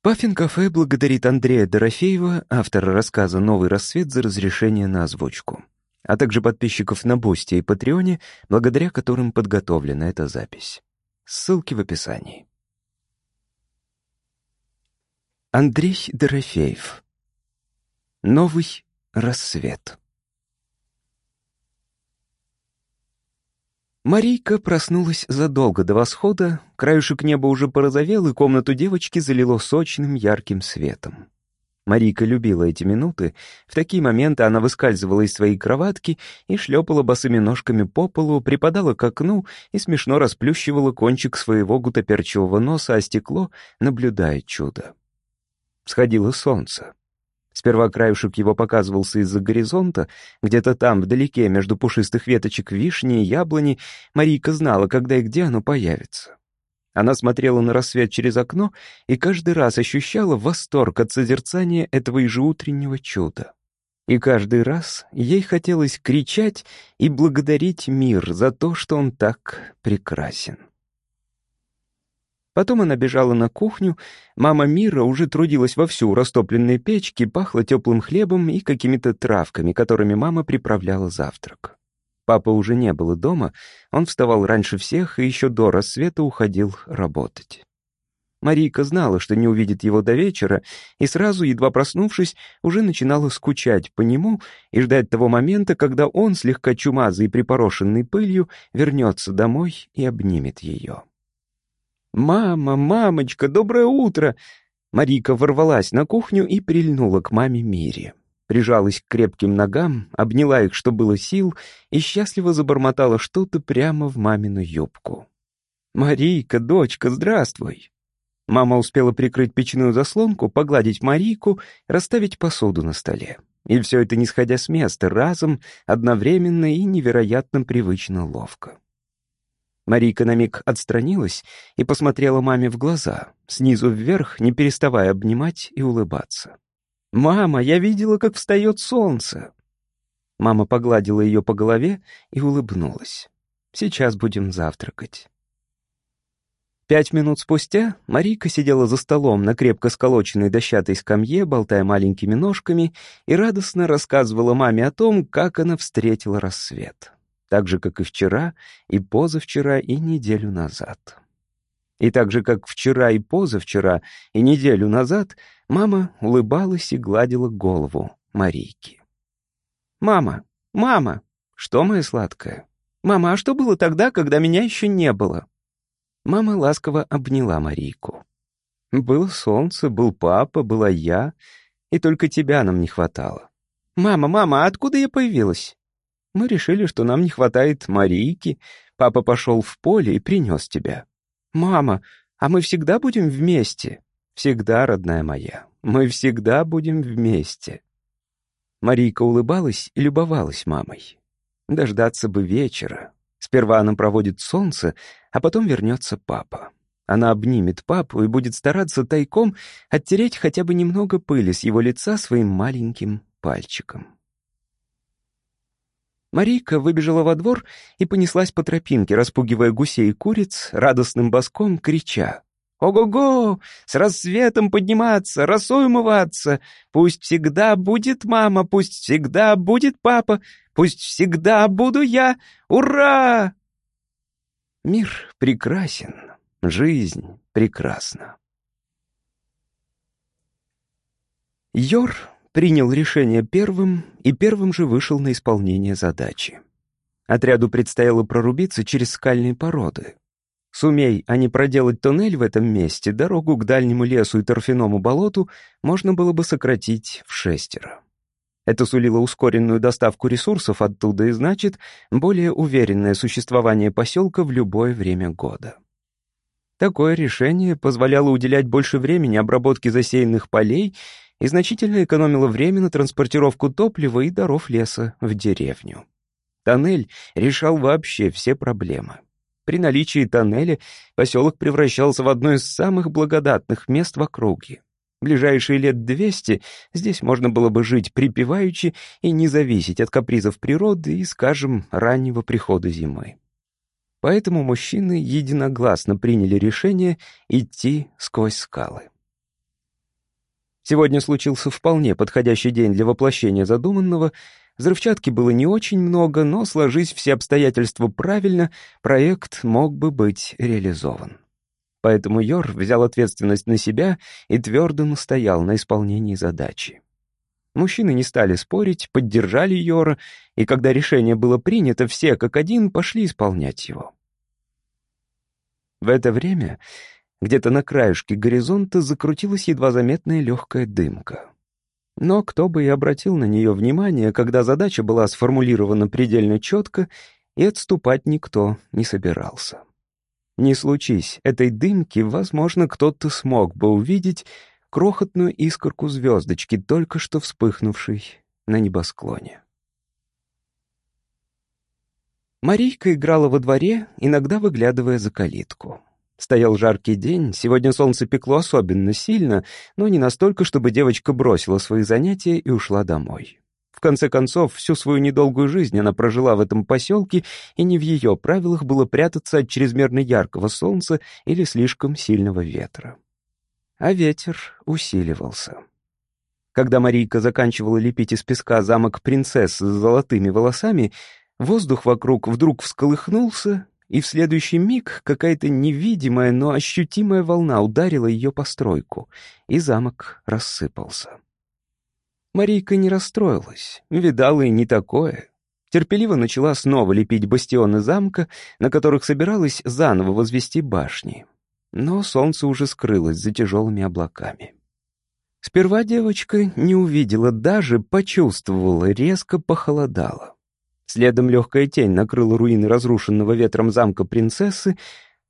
Паффин-кафе благодарит Андрея Дорофеева, автора рассказа «Новый рассвет» за разрешение на озвучку, а также подписчиков на Бусти и Патреоне, благодаря которым подготовлена эта запись. Ссылки в описании. Андрей Дорофеев. Новый рассвет. Марийка проснулась задолго до восхода, краюшек неба уже порозовел, и комнату девочки залило сочным ярким светом. Марийка любила эти минуты. В такие моменты она выскальзывала из своей кроватки и шлепала босыми ножками по полу, припадала к окну и смешно расплющивала кончик своего гутоперчивого носа о стекло, наблюдая чудо. Сходило солнце. Сперва краюшек его показывался из-за горизонта, где-то там, вдалеке, между пушистых веточек вишни и яблони, Марийка знала, когда и где оно появится. Она смотрела на рассвет через окно и каждый раз ощущала восторг от созерцания этого ежеутреннего чуда. И каждый раз ей хотелось кричать и благодарить мир за то, что он так прекрасен. Потом она бежала на кухню. Мама Мира уже трудилась вовсю у растопленной печки, пахло теплым хлебом и какими-то травками, которыми мама приправляла завтрак. Папа уже не было дома, он вставал раньше всех и еще до рассвета уходил работать. Марийка знала, что не увидит его до вечера, и сразу, едва проснувшись, уже начинала скучать по нему и ждать того момента, когда он, слегка чумазый и припорошенный пылью, вернется домой и обнимет ее. «Мама, мамочка, доброе утро!» Марика ворвалась на кухню и прильнула к маме Мире. Прижалась к крепким ногам, обняла их, что было сил, и счастливо забормотала что-то прямо в мамину юбку. «Марийка, дочка, здравствуй!» Мама успела прикрыть печную заслонку, погладить Марийку, расставить посуду на столе. И все это не сходя с места, разом, одновременно и невероятно привычно ловко. Марийка на миг отстранилась и посмотрела маме в глаза, снизу вверх, не переставая обнимать и улыбаться. «Мама, я видела, как встает солнце!» Мама погладила ее по голове и улыбнулась. «Сейчас будем завтракать». Пять минут спустя Марийка сидела за столом на крепко сколоченной дощатой скамье, болтая маленькими ножками, и радостно рассказывала маме о том, как она встретила рассвет так же, как и вчера, и позавчера, и неделю назад. И так же, как вчера и позавчера, и неделю назад, мама улыбалась и гладила голову Марийки. «Мама, мама, что, моя сладкая? Мама, а что было тогда, когда меня еще не было?» Мама ласково обняла Марийку. «Было солнце, был папа, была я, и только тебя нам не хватало». «Мама, мама, а откуда я появилась?» Мы решили, что нам не хватает Марийки. Папа пошел в поле и принес тебя. Мама, а мы всегда будем вместе? Всегда, родная моя, мы всегда будем вместе. Марийка улыбалась и любовалась мамой. Дождаться бы вечера. Сперва она проводит солнце, а потом вернется папа. Она обнимет папу и будет стараться тайком оттереть хотя бы немного пыли с его лица своим маленьким пальчиком. Марийка выбежала во двор и понеслась по тропинке, распугивая гусей и куриц, радостным боском крича. «Ого-го! С рассветом подниматься, росой умываться! Пусть всегда будет мама, пусть всегда будет папа, пусть всегда буду я! Ура!» Мир прекрасен, жизнь прекрасна. Йор принял решение первым и первым же вышел на исполнение задачи. Отряду предстояло прорубиться через скальные породы. Сумей они проделать туннель в этом месте, дорогу к дальнему лесу и торфяному болоту можно было бы сократить в шестеро. Это сулило ускоренную доставку ресурсов оттуда и значит более уверенное существование поселка в любое время года. Такое решение позволяло уделять больше времени обработке засеянных полей и значительно экономило время на транспортировку топлива и даров леса в деревню. Тоннель решал вообще все проблемы. При наличии тоннеля поселок превращался в одно из самых благодатных мест в округе. Ближайшие лет двести здесь можно было бы жить припеваючи и не зависеть от капризов природы и, скажем, раннего прихода зимы. Поэтому мужчины единогласно приняли решение идти сквозь скалы. Сегодня случился вполне подходящий день для воплощения задуманного. Взрывчатки было не очень много, но, сложись все обстоятельства правильно, проект мог бы быть реализован. Поэтому Йор взял ответственность на себя и твердо настоял на исполнении задачи. Мужчины не стали спорить, поддержали Йора, и когда решение было принято, все как один пошли исполнять его. В это время где-то на краешке горизонта закрутилась едва заметная легкая дымка. Но кто бы и обратил на нее внимание, когда задача была сформулирована предельно четко, и отступать никто не собирался. Не случись этой дымки, возможно, кто-то смог бы увидеть крохотную искорку звездочки, только что вспыхнувшей на небосклоне. Марийка играла во дворе, иногда выглядывая за калитку. Стоял жаркий день, сегодня солнце пекло особенно сильно, но не настолько, чтобы девочка бросила свои занятия и ушла домой. В конце концов, всю свою недолгую жизнь она прожила в этом поселке, и не в ее правилах было прятаться от чрезмерно яркого солнца или слишком сильного ветра. А ветер усиливался. Когда Марийка заканчивала лепить из песка замок принцессы с золотыми волосами, воздух вокруг вдруг всколыхнулся, и в следующий миг какая-то невидимая, но ощутимая волна ударила ее по стройку, и замок рассыпался. Марийка не расстроилась, видала и не такое. Терпеливо начала снова лепить бастионы замка, на которых собиралась заново возвести башни. Но солнце уже скрылось за тяжелыми облаками. Сперва девочка не увидела, даже почувствовала, резко похолодало. Следом легкая тень накрыла руины разрушенного ветром замка принцессы,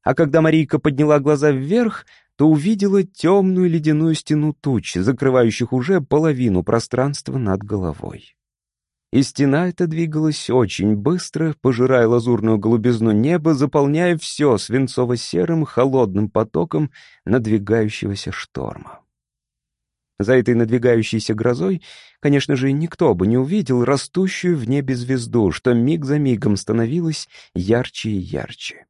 а когда Марийка подняла глаза вверх, то увидела темную ледяную стену туч, закрывающих уже половину пространства над головой. И стена эта двигалась очень быстро, пожирая лазурную голубизну неба, заполняя все свинцово-серым холодным потоком надвигающегося шторма. За этой надвигающейся грозой, конечно же, никто бы не увидел растущую в небе звезду, что миг за мигом становилась ярче и ярче.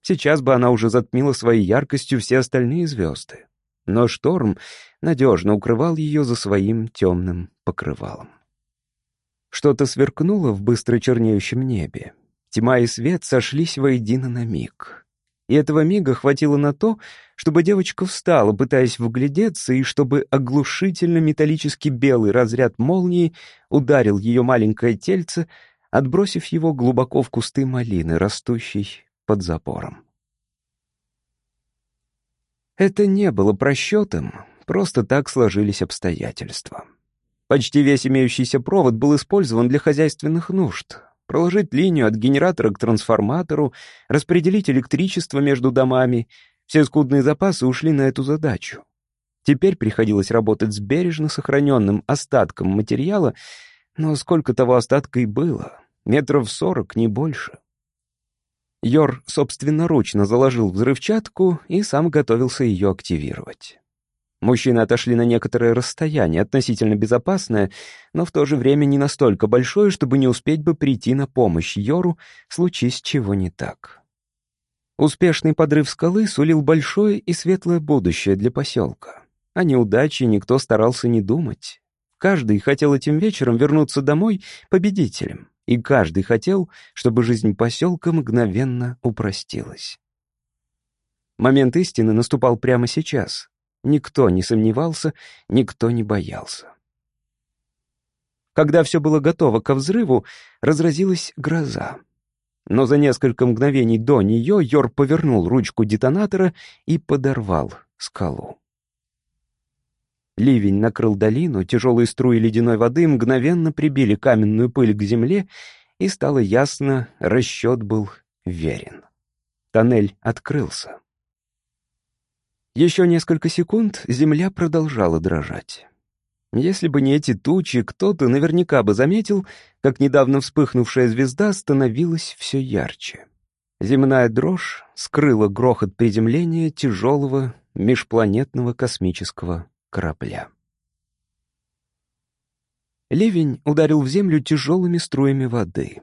Сейчас бы она уже затмила своей яркостью все остальные звезды. Но шторм надежно укрывал ее за своим темным покрывалом. Что-то сверкнуло в быстро чернеющем небе. Тьма и свет сошлись воедино на миг. И этого мига хватило на то, чтобы девочка встала, пытаясь вглядеться, и чтобы оглушительно металлически белый разряд молнии ударил ее маленькое тельце, отбросив его глубоко в кусты малины, растущей под запором. Это не было просчетом, просто так сложились обстоятельства. Почти весь имеющийся провод был использован для хозяйственных нужд. Проложить линию от генератора к трансформатору, распределить электричество между домами — все скудные запасы ушли на эту задачу. Теперь приходилось работать с бережно сохраненным остатком материала, но сколько того остатка и было? Метров сорок, не больше. Йор собственноручно заложил взрывчатку и сам готовился ее активировать. Мужчины отошли на некоторое расстояние, относительно безопасное, но в то же время не настолько большое, чтобы не успеть бы прийти на помощь Йору, случись чего не так. Успешный подрыв скалы сулил большое и светлое будущее для поселка. О неудаче никто старался не думать. Каждый хотел этим вечером вернуться домой победителем и каждый хотел, чтобы жизнь поселка мгновенно упростилась. Момент истины наступал прямо сейчас. Никто не сомневался, никто не боялся. Когда все было готово ко взрыву, разразилась гроза. Но за несколько мгновений до нее Йор повернул ручку детонатора и подорвал скалу. Ливень накрыл долину, тяжелые струи ледяной воды мгновенно прибили каменную пыль к земле, и стало ясно, расчет был верен. Тоннель открылся. Еще несколько секунд земля продолжала дрожать. Если бы не эти тучи, кто-то наверняка бы заметил, как недавно вспыхнувшая звезда становилась все ярче. Земная дрожь скрыла грохот приземления тяжелого межпланетного космического корабля. Ливень ударил в землю тяжелыми струями воды.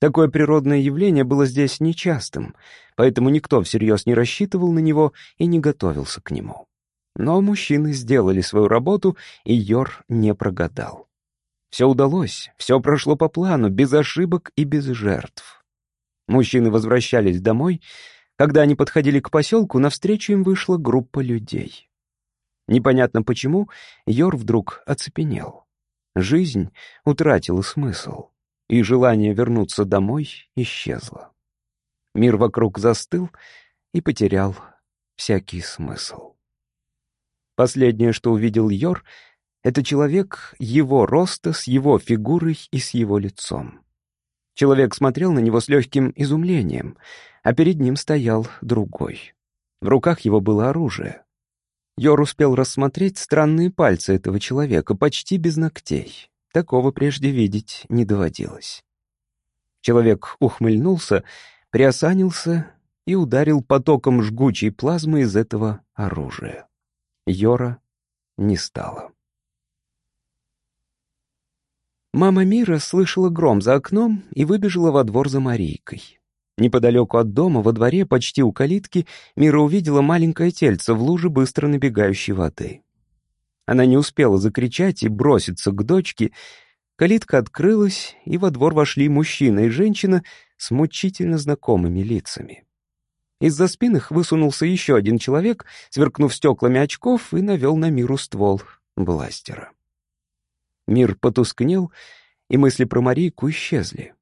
Такое природное явление было здесь нечастым, поэтому никто всерьез не рассчитывал на него и не готовился к нему. Но мужчины сделали свою работу, и Йор не прогадал. Все удалось, все прошло по плану, без ошибок и без жертв. Мужчины возвращались домой. Когда они подходили к поселку, навстречу им вышла группа людей. Непонятно почему, Йор вдруг оцепенел. Жизнь утратила смысл, и желание вернуться домой исчезло. Мир вокруг застыл и потерял всякий смысл. Последнее, что увидел Йор, это человек его роста, с его фигурой и с его лицом. Человек смотрел на него с легким изумлением, а перед ним стоял другой. В руках его было оружие. Йор успел рассмотреть странные пальцы этого человека, почти без ногтей. Такого прежде видеть не доводилось. Человек ухмыльнулся, приосанился и ударил потоком жгучей плазмы из этого оружия. Йора не стало. Мама Мира слышала гром за окном и выбежала во двор за Марийкой. Неподалеку от дома, во дворе, почти у калитки, Мира увидела маленькое тельце в луже быстро набегающей воды. Она не успела закричать и броситься к дочке. Калитка открылась, и во двор вошли мужчина и женщина с мучительно знакомыми лицами. Из-за спин их высунулся еще один человек, сверкнув стеклами очков, и навел на миру ствол бластера. Мир потускнел, и мысли про Марийку исчезли.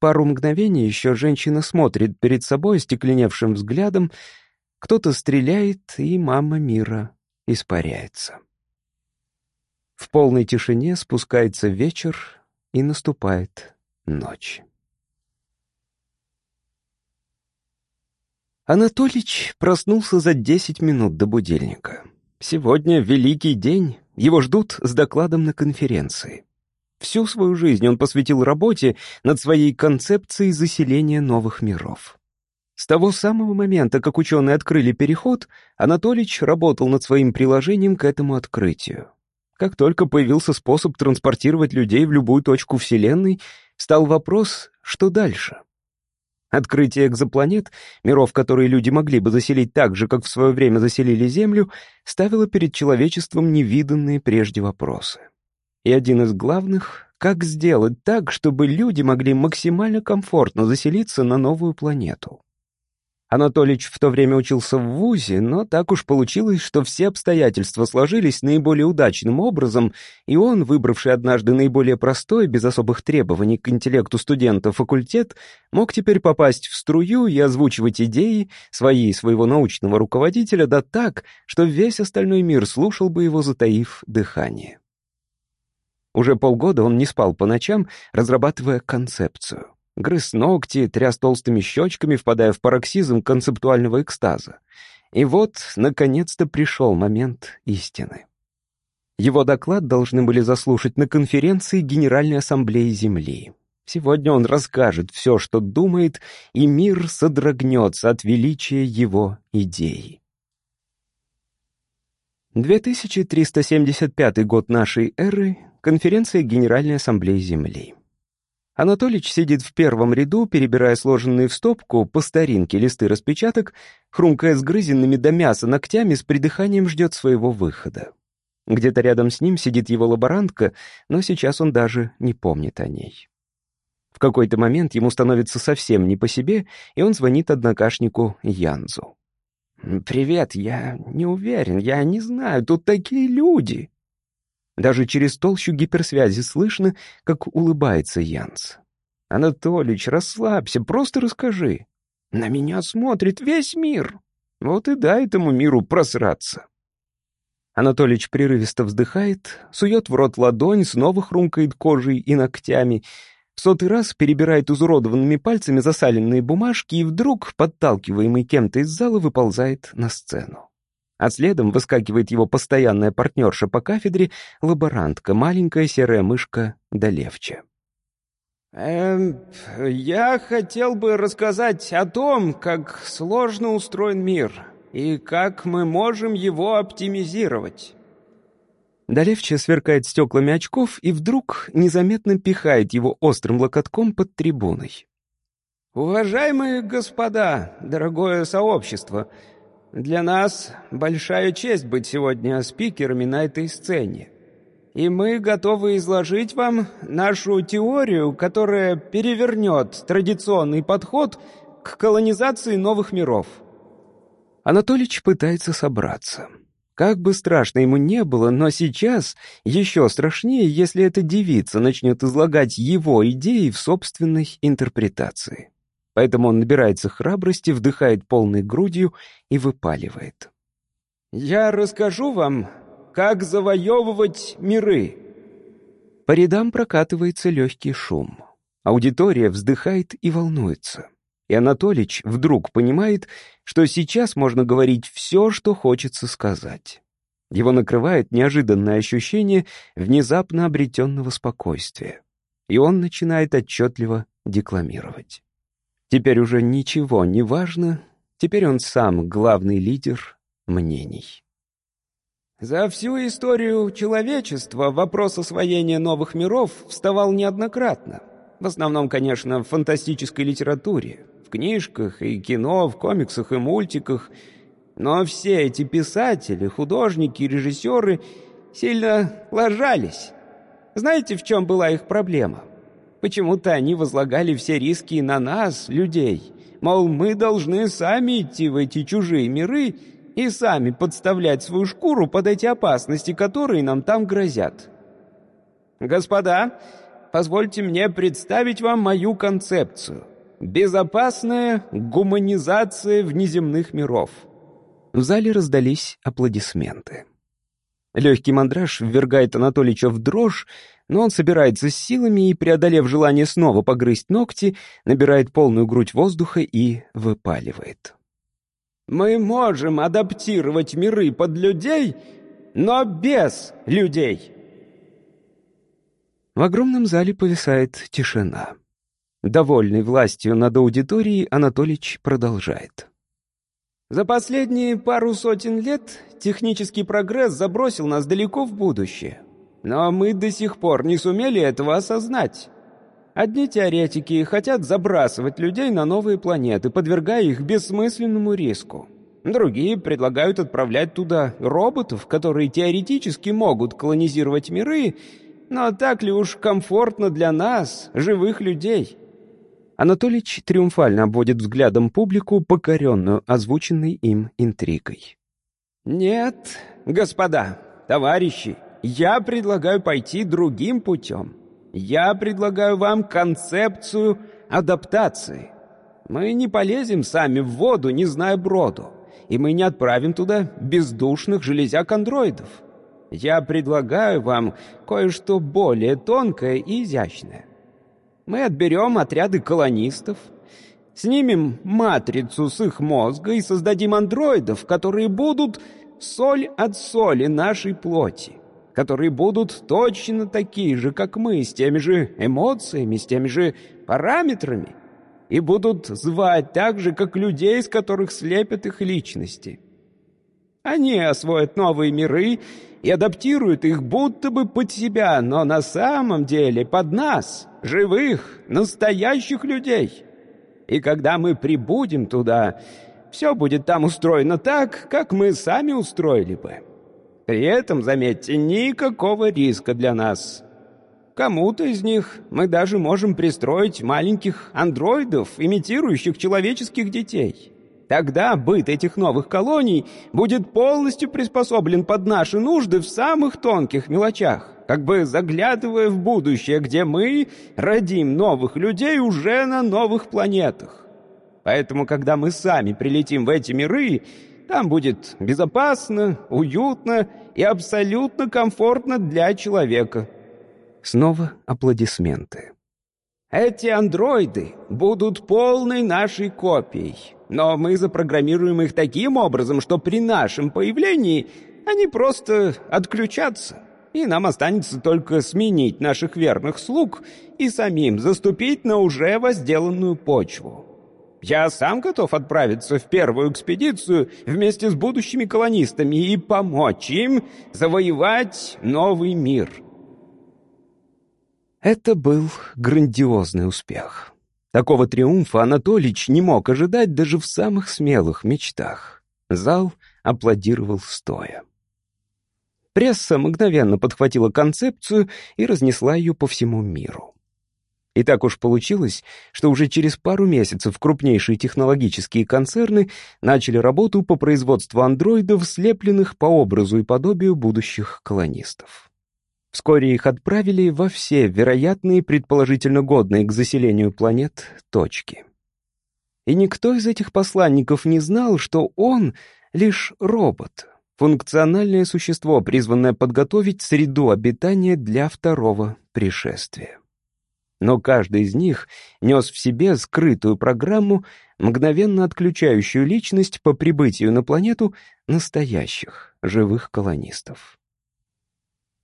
Пару мгновений еще женщина смотрит перед собой стекленевшим взглядом, кто-то стреляет, и мама мира испаряется. В полной тишине спускается вечер, и наступает ночь. Анатолич проснулся за десять минут до будильника. Сегодня великий день, его ждут с докладом на конференции. Всю свою жизнь он посвятил работе над своей концепцией заселения новых миров. С того самого момента, как ученые открыли переход, Анатолич работал над своим приложением к этому открытию. Как только появился способ транспортировать людей в любую точку Вселенной, стал вопрос, что дальше? Открытие экзопланет, миров, которые люди могли бы заселить так же, как в свое время заселили Землю, ставило перед человечеством невиданные прежде вопросы. И один из главных — как сделать так, чтобы люди могли максимально комфортно заселиться на новую планету. Анатолич в то время учился в ВУЗе, но так уж получилось, что все обстоятельства сложились наиболее удачным образом, и он, выбравший однажды наиболее простой, без особых требований к интеллекту студента факультет, мог теперь попасть в струю и озвучивать идеи свои и своего научного руководителя да так, что весь остальной мир слушал бы его, затаив дыхание. Уже полгода он не спал по ночам, разрабатывая концепцию грыз ногти, тряс толстыми щечками, впадая в пароксизм концептуального экстаза. И вот, наконец-то, пришел момент истины. Его доклад должны были заслушать на конференции Генеральной Ассамблеи Земли. Сегодня он расскажет все, что думает, и мир содрогнется от величия его идеи. 2375 год нашей эры, конференция Генеральной Ассамблеи Земли. Анатолич сидит в первом ряду, перебирая сложенные в стопку по старинке листы распечаток, хрумкая сгрызенными до мяса ногтями, с придыханием ждет своего выхода. Где-то рядом с ним сидит его лаборантка, но сейчас он даже не помнит о ней. В какой-то момент ему становится совсем не по себе, и он звонит однокашнику Янзу. «Привет, я не уверен, я не знаю, тут такие люди». Даже через толщу гиперсвязи слышно, как улыбается Янс. «Анатолич, расслабься, просто расскажи. На меня смотрит весь мир. Вот и дай этому миру просраться». Анатолич прерывисто вздыхает, сует в рот ладонь, снова хрумкает кожей и ногтями, в сотый раз перебирает изуродованными пальцами засаленные бумажки и вдруг, подталкиваемый кем-то из зала, выползает на сцену а следом выскакивает его постоянная партнерша по кафедре, лаборантка, маленькая серая мышка Долевче. «Эм, я хотел бы рассказать о том, как сложно устроен мир и как мы можем его оптимизировать». Долевче сверкает стеклами очков и вдруг незаметно пихает его острым локотком под трибуной. «Уважаемые господа, дорогое сообщество!» Для нас большая честь быть сегодня спикерами на этой сцене. И мы готовы изложить вам нашу теорию, которая перевернет традиционный подход к колонизации новых миров. Анатолич пытается собраться. Как бы страшно ему не было, но сейчас еще страшнее, если эта девица начнет излагать его идеи в собственной интерпретации. Поэтому он набирается храбрости, вдыхает полной грудью и выпаливает. «Я расскажу вам, как завоевывать миры». По рядам прокатывается легкий шум. Аудитория вздыхает и волнуется. И Анатолич вдруг понимает, что сейчас можно говорить все, что хочется сказать. Его накрывает неожиданное ощущение внезапно обретенного спокойствия. И он начинает отчетливо декламировать. Теперь уже ничего не важно, теперь он сам главный лидер мнений. За всю историю человечества вопрос освоения новых миров вставал неоднократно. В основном, конечно, в фантастической литературе, в книжках и кино, в комиксах и мультиках. Но все эти писатели, художники и режиссеры сильно ложались. Знаете, в чем была их проблема? Почему-то они возлагали все риски на нас, людей. Мол, мы должны сами идти в эти чужие миры и сами подставлять свою шкуру под эти опасности, которые нам там грозят. Господа, позвольте мне представить вам мою концепцию — Безопасная гуманизация внеземных миров. В зале раздались аплодисменты. Легкий мандраж ввергает Анатолича в дрожь, но он собирается с силами и, преодолев желание снова погрызть ногти, набирает полную грудь воздуха и выпаливает. «Мы можем адаптировать миры под людей, но без людей!» В огромном зале повисает тишина. Довольный властью над аудиторией, Анатолич продолжает. За последние пару сотен лет технический прогресс забросил нас далеко в будущее. Но мы до сих пор не сумели этого осознать. Одни теоретики хотят забрасывать людей на новые планеты, подвергая их бессмысленному риску. Другие предлагают отправлять туда роботов, которые теоретически могут колонизировать миры, но так ли уж комфортно для нас, живых людей? Анатолич триумфально обводит взглядом публику, покоренную озвученной им интригой. «Нет, господа, товарищи, я предлагаю пойти другим путем. Я предлагаю вам концепцию адаптации. Мы не полезем сами в воду, не зная броду, и мы не отправим туда бездушных железяк-андроидов. Я предлагаю вам кое-что более тонкое и изящное. Мы отберем отряды колонистов, снимем матрицу с их мозга и создадим андроидов, которые будут соль от соли нашей плоти, которые будут точно такие же, как мы, с теми же эмоциями, с теми же параметрами, и будут звать так же, как людей, с которых слепят их личности. Они освоят новые миры и адаптируют их будто бы под себя, но на самом деле под нас, живых, настоящих людей. И когда мы прибудем туда, все будет там устроено так, как мы сами устроили бы. При этом, заметьте, никакого риска для нас. Кому-то из них мы даже можем пристроить маленьких андроидов, имитирующих человеческих детей. Тогда быт этих новых колоний будет полностью приспособлен под наши нужды в самых тонких мелочах, как бы заглядывая в будущее, где мы родим новых людей уже на новых планетах. Поэтому, когда мы сами прилетим в эти миры, там будет безопасно, уютно и абсолютно комфортно для человека. Снова аплодисменты. Эти андроиды будут полной нашей копией, но мы запрограммируем их таким образом, что при нашем появлении они просто отключатся, и нам останется только сменить наших верных слуг и самим заступить на уже возделанную почву. Я сам готов отправиться в первую экспедицию вместе с будущими колонистами и помочь им завоевать новый мир». Это был грандиозный успех. Такого триумфа Анатолич не мог ожидать даже в самых смелых мечтах. Зал аплодировал стоя. Пресса мгновенно подхватила концепцию и разнесла ее по всему миру. И так уж получилось, что уже через пару месяцев крупнейшие технологические концерны начали работу по производству андроидов, слепленных по образу и подобию будущих колонистов. Вскоре их отправили во все вероятные, предположительно годные к заселению планет, точки. И никто из этих посланников не знал, что он лишь робот, функциональное существо, призванное подготовить среду обитания для второго пришествия. Но каждый из них нес в себе скрытую программу, мгновенно отключающую личность по прибытию на планету настоящих живых колонистов.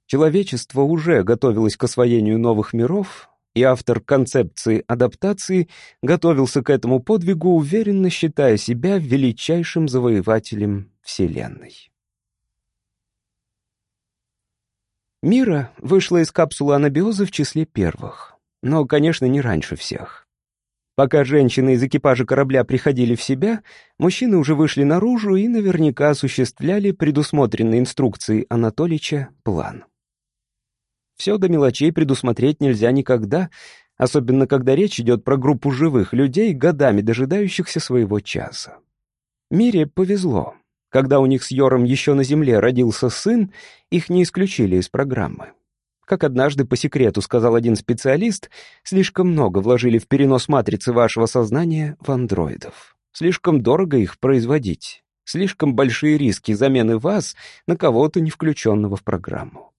Человечество уже готовилось к освоению новых миров, и автор концепции адаптации готовился к этому подвигу, уверенно считая себя величайшим завоевателем Вселенной. Мира вышла из капсулы анабиоза в числе первых но, конечно, не раньше всех. Пока женщины из экипажа корабля приходили в себя, мужчины уже вышли наружу и наверняка осуществляли предусмотренный инструкцией Анатолича план. Все до мелочей предусмотреть нельзя никогда, особенно когда речь идет про группу живых людей, годами дожидающихся своего часа. Мире повезло. Когда у них с Йором еще на земле родился сын, их не исключили из программы. Как однажды по секрету сказал один специалист, слишком много вложили в перенос матрицы вашего сознания в андроидов. Слишком дорого их производить. Слишком большие риски замены вас на кого-то, не включенного в программу.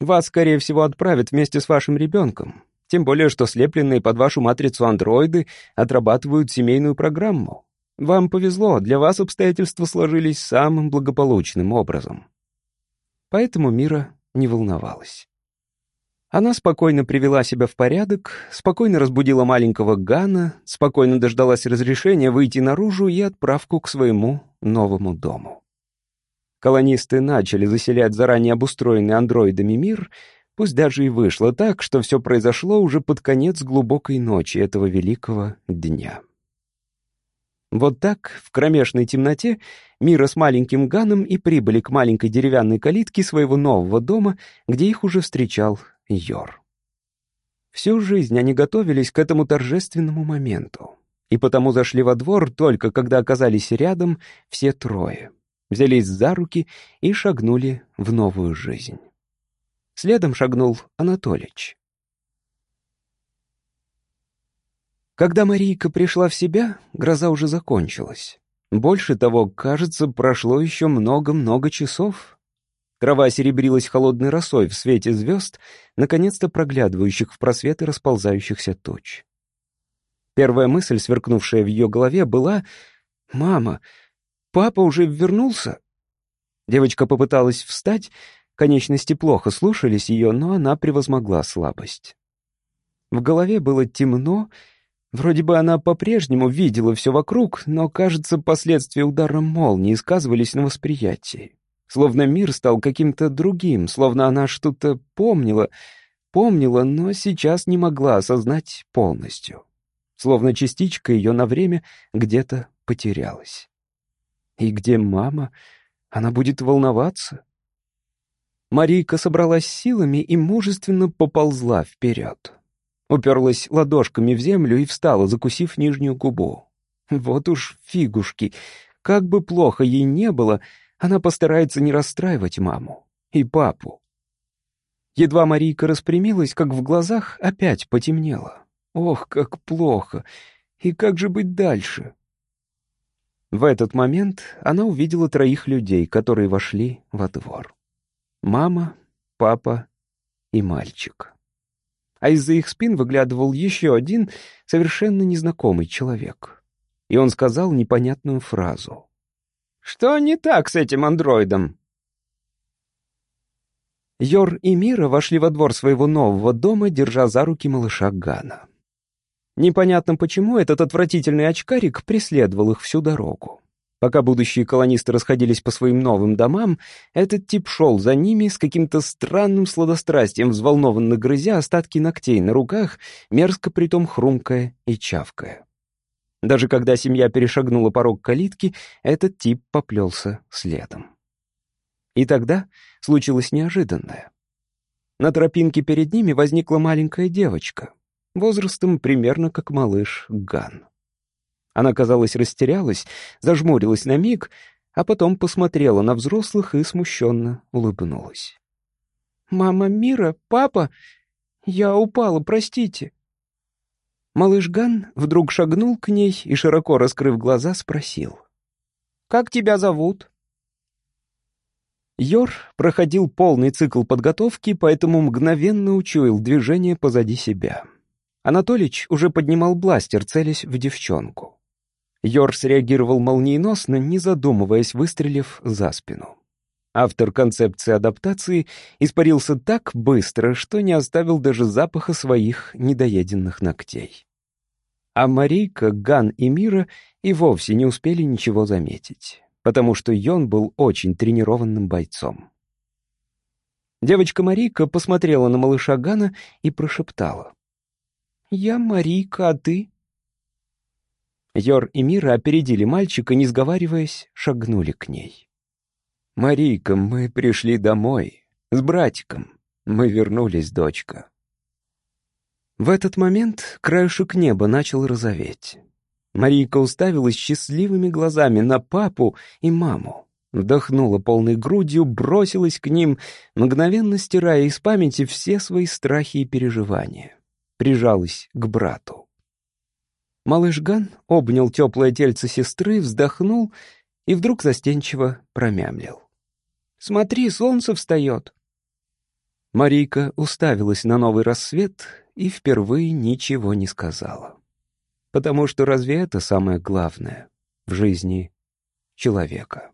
Вас, скорее всего, отправят вместе с вашим ребенком. Тем более, что слепленные под вашу матрицу андроиды отрабатывают семейную программу. Вам повезло, для вас обстоятельства сложились самым благополучным образом. Поэтому Мира не волновалась. Она спокойно привела себя в порядок, спокойно разбудила маленького Гана, спокойно дождалась разрешения выйти наружу и отправку к своему новому дому. Колонисты начали заселять заранее обустроенный андроидами мир, пусть даже и вышло так, что все произошло уже под конец глубокой ночи этого великого дня. Вот так, в кромешной темноте, Мира с маленьким Ганом и прибыли к маленькой деревянной калитке своего нового дома, где их уже встречал Йор. Всю жизнь они готовились к этому торжественному моменту. И потому зашли во двор только когда оказались рядом все трое. Взялись за руки и шагнули в новую жизнь. Следом шагнул Анатолич. Когда Марийка пришла в себя, гроза уже закончилась. Больше того, кажется, прошло еще много-много часов. Трава серебрилась холодной росой в свете звезд, наконец-то проглядывающих в просветы расползающихся туч. Первая мысль, сверкнувшая в ее голове, была «Мама, папа уже вернулся?» Девочка попыталась встать, конечности плохо слушались ее, но она превозмогла слабость. В голове было темно, вроде бы она по-прежнему видела все вокруг, но, кажется, последствия удара молнии сказывались на восприятии. Словно мир стал каким-то другим, словно она что-то помнила, помнила, но сейчас не могла осознать полностью. Словно частичка ее на время где-то потерялась. И где мама? Она будет волноваться? Марийка собралась силами и мужественно поползла вперед. Уперлась ладошками в землю и встала, закусив нижнюю губу. Вот уж фигушки. Как бы плохо ей не было, она постарается не расстраивать маму и папу. Едва Марийка распрямилась, как в глазах опять потемнело. Ох, как плохо! И как же быть дальше? В этот момент она увидела троих людей, которые вошли во двор. Мама, папа и мальчик. А из-за их спин выглядывал еще один совершенно незнакомый человек. И он сказал непонятную фразу. Что не так с этим андроидом?» Йор и Мира вошли во двор своего нового дома, держа за руки малыша Гана. Непонятно почему этот отвратительный очкарик преследовал их всю дорогу. Пока будущие колонисты расходились по своим новым домам, этот тип шел за ними с каким-то странным сладострастием, взволнованно грызя остатки ногтей на руках, мерзко притом хрумкая и чавкая. Даже когда семья перешагнула порог калитки, этот тип поплелся следом. И тогда случилось неожиданное. На тропинке перед ними возникла маленькая девочка, возрастом примерно как малыш Ган. Она, казалось, растерялась, зажмурилась на миг, а потом посмотрела на взрослых и смущенно улыбнулась. «Мама Мира, папа, я упала, простите». Малыш Ган вдруг шагнул к ней и, широко раскрыв глаза, спросил. «Как тебя зовут?» Йор проходил полный цикл подготовки, поэтому мгновенно учуял движение позади себя. Анатолич уже поднимал бластер, целясь в девчонку. Йор среагировал молниеносно, не задумываясь, выстрелив за спину. Автор концепции адаптации испарился так быстро, что не оставил даже запаха своих недоеденных ногтей. А Марийка, Ган и Мира и вовсе не успели ничего заметить, потому что Йон был очень тренированным бойцом. Девочка Марийка посмотрела на малыша Гана и прошептала. «Я Марийка, а ты?» Йор и Мира опередили мальчика, не сговариваясь, шагнули к ней. «Марийка, мы пришли домой. С братиком. Мы вернулись, дочка». В этот момент краешек неба начал розоветь. Марийка уставилась счастливыми глазами на папу и маму. Вдохнула полной грудью, бросилась к ним, мгновенно стирая из памяти все свои страхи и переживания. Прижалась к брату. Малыш Ган обнял теплое тельце сестры, вздохнул и вдруг застенчиво промямлил. «Смотри, солнце встает!» Марийка уставилась на новый рассвет и впервые ничего не сказала. Потому что разве это самое главное в жизни человека?